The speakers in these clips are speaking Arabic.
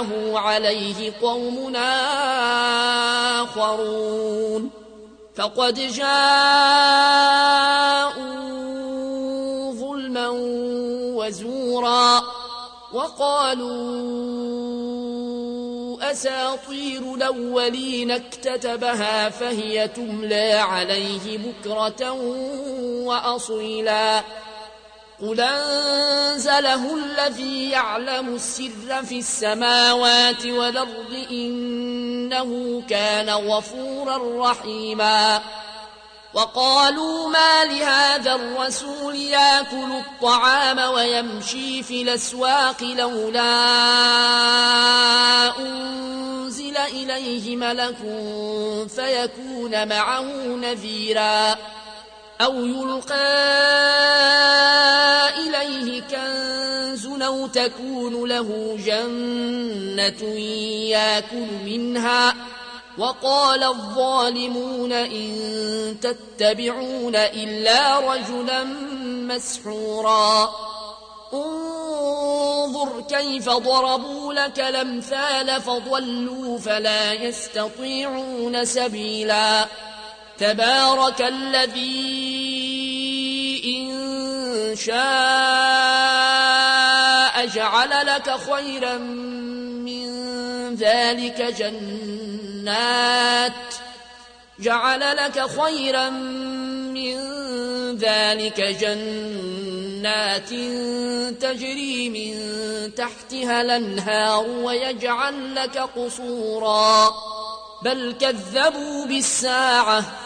وأعانه عليه قوم آخرون. فقد جاءوا ظلما وزورا وقالوا أساطير الأولين اكتتبها فهي تملى عليه بكرة وأصيلا. قل أنزله الذي يعلم السر في السماوات والأرض إنه كان غفورا رحيما وقالوا ما لهذا الرسول ياكل الطعام ويمشي في الأسواق لولا أنزل إليه ملك فيكون معه نذيراً أو يلقى إليه كنز أو تكون له جنة يأكل منها. وقال الظالمون إن تتبعون إلا رجلا مسحورا. انظر كيف ضربوا لك الأمثال فضلوا فلا يستطيعون سبيلا. تبارك الذي إن شاء جعل لك خيرا من ذلك جنات جعل لك خيرا من ذلك جنات تجري من تحتها الأنهار ويجعل لك قصورا بل كذبوا بالساعة.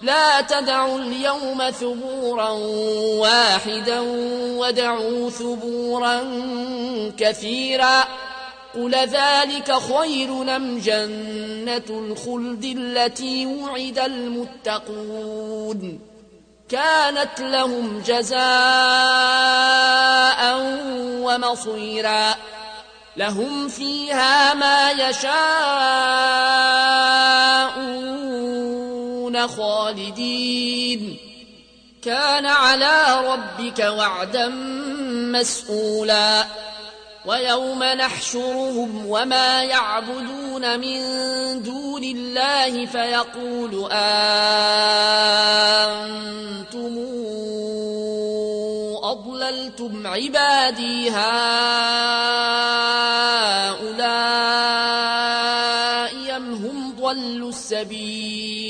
لا تدعوا اليوم ثبورا واحدا ودعوا ثبورا كثيرا قل ذلك خير نم جنة الخلد التي وعد المتقون كانت لهم جزاء ومصيرا لهم فيها ما يشاءون خالدين. كان على ربك وعدا مسئولا ويوم نحشرهم وما يعبدون من دون الله فيقول أنتم أضللتم عبادي هؤلاء أم هم ضلوا السبيل؟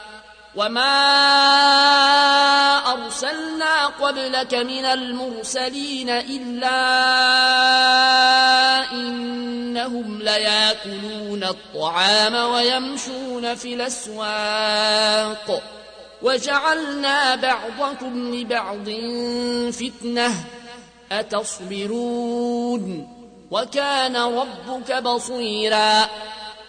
وما أرسلنا قبلك من المرسلين إلا إنهم لياكلون الطعام ويمشون في الأسواق وجعلنا بعضكم لبعض فتنة أتصبرون وكان ربك بصيراً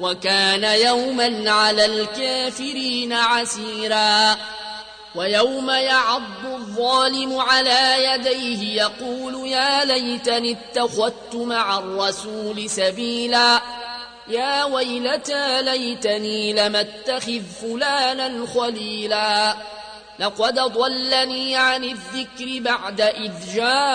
وكان يوما على الكافرين عسيرا ويوم يعض الظالم على يديه يقول يا ليتني اتخذت مع الرسول سبيلا يا ويلتى ليتني لم اتخذ فلانا خليلا لقد ضلني عن الذكر بعد إذ جاءني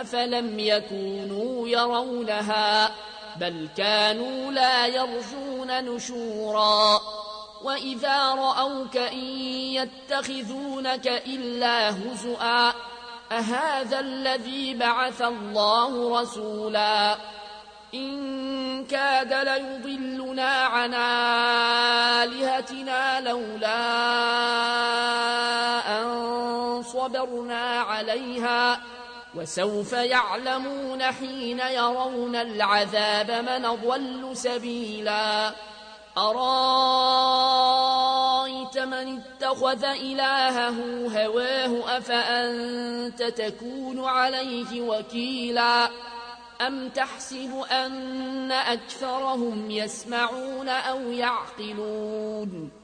أفلم يكونوا يرونها بل كانوا لا يرجون نشورا وإذا رأوك إن يتخذونك إلا هزؤا أهذا الذي بعث الله رسولا إن كاد ليضلنا عن آلهتنا لولا أن صبرنا عليها وسوف يعلمون حين يرون العذاب من ضل سبيلا. أرأيت من اتخذ إلهه هواه أفأنت تكون عليه وكيلا؟ أم تحسب أن أكثرهم يسمعون أو يعقلون؟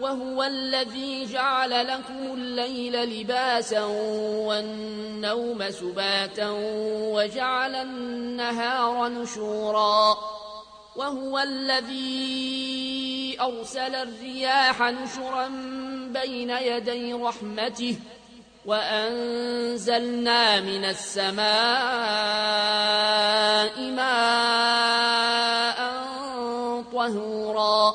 وهو الذي جعل لكم الليل لباسا والنوم سباتا وجعل النهار نشورا وهو الذي أرسل الرياح نشرا بين يدي رحمته وأنزلنا من السماء ماء طهورا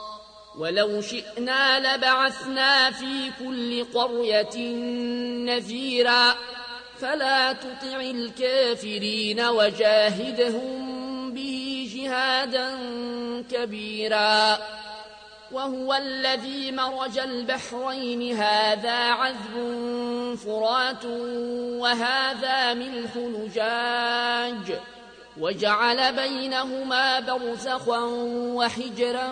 ولو شئنا لبعثنا في كل قرية نذيرا. فلا تطع الكافرين وجاهدهم به جهادا كبيرا. وهو الذي مرج البحرين. هذا عذب فرات وهذا ملح نجاج. وجعل بينهما برزخا وحجرا